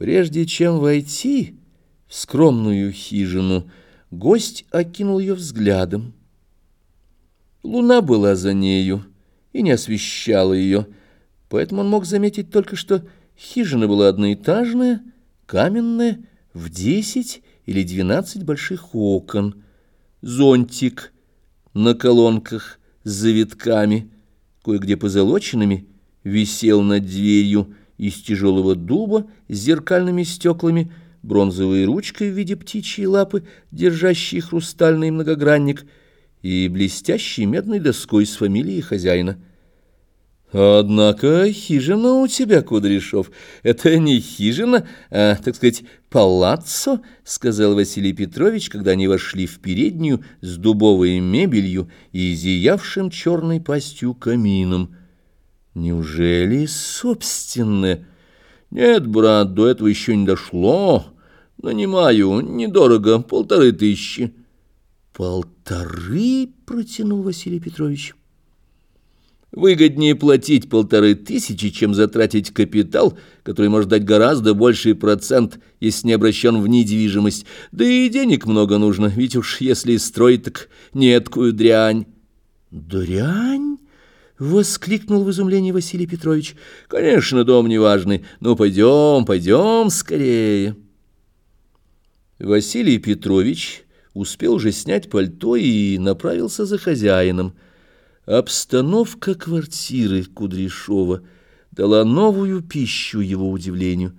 Прежде чем войти в скромную хижину, гость окинул ее взглядом. Луна была за нею и не освещала ее, поэтому он мог заметить только, что хижина была одноэтажная, каменная, в десять или двенадцать больших окон, зонтик на колонках с завитками, кое-где позолоченными, висел над дверью, из тяжелого дуба с зеркальными стеклами, бронзовой ручкой в виде птичьей лапы, держащей хрустальный многогранник, и блестящей медной доской с фамилией хозяина. «Однако хижина у тебя, Кудряшов, это не хижина, а, так сказать, палаццо», — сказал Василий Петрович, когда они вошли в переднюю с дубовой мебелью и зиявшим черной пастью камином — Неужели собственное? Нет, брат, до этого еще не дошло. Нанимаю, недорого, полторы тысячи. Полторы, протянул Василий Петрович. Выгоднее платить полторы тысячи, чем затратить капитал, который может дать гораздо больший процент, если не обращен в недвижимость. Да и денег много нужно, ведь уж если строить, так неткую дрянь. Дрянь? Воскликнул в изумлении Василий Петрович. Конечно, дом неважный. Ну, пойдем, пойдем скорее. Василий Петрович успел уже снять пальто и направился за хозяином. Обстановка квартиры Кудряшова дала новую пищу его удивлению.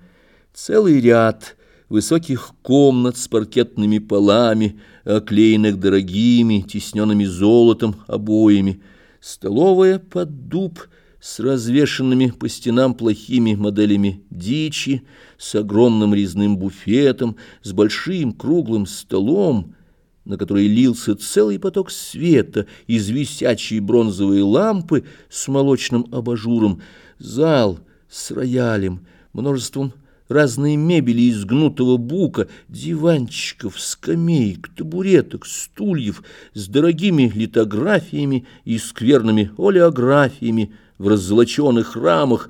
Целый ряд высоких комнат с паркетными полами, оклеенных дорогими, тисненными золотом обоями — столовая под дуб с развешенными по стенам плохими моделями дичи, с огромным резным буфетом, с большим круглым столом, на который лился целый поток света из висячей бронзовой лампы с молочным абажуром, зал с роялем, множеством разные мебели из гнутого бука, диванчиков, скамеек, табуреток, стульев с дорогими литографиями и скверными олеографиями в раззолоченных рамах,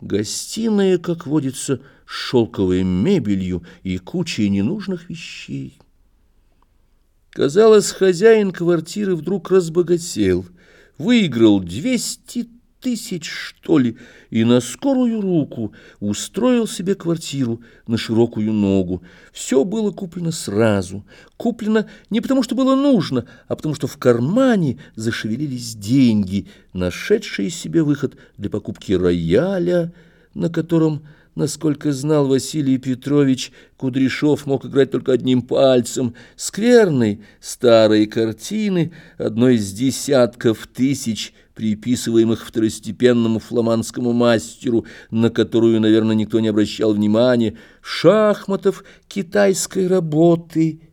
гостиная, как водится, шелковой мебелью и кучей ненужных вещей. Казалось, хозяин квартиры вдруг разбогател, выиграл двести тысяч, что ли, и на скорую руку устроил себе квартиру на широкую ногу. Все было куплено сразу. Куплено не потому, что было нужно, а потому, что в кармане зашевелились деньги, нашедшие себе выход для покупки рояля, на котором Насколько знал Василий Петрович, Кудряшов мог играть только одним пальцем. Скверной старые картины, одной из десятков тысяч, приписываемых второстепенному фламандскому мастеру, на которую, наверное, никто не обращал внимания, шахматов китайской работы,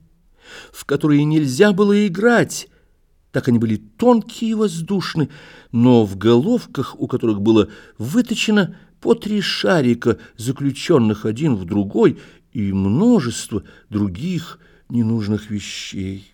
в которые нельзя было играть, так они были тонкие и воздушны, но в головках, у которых было выточено по три шарика, заключенных один в другой, и множество других ненужных вещей.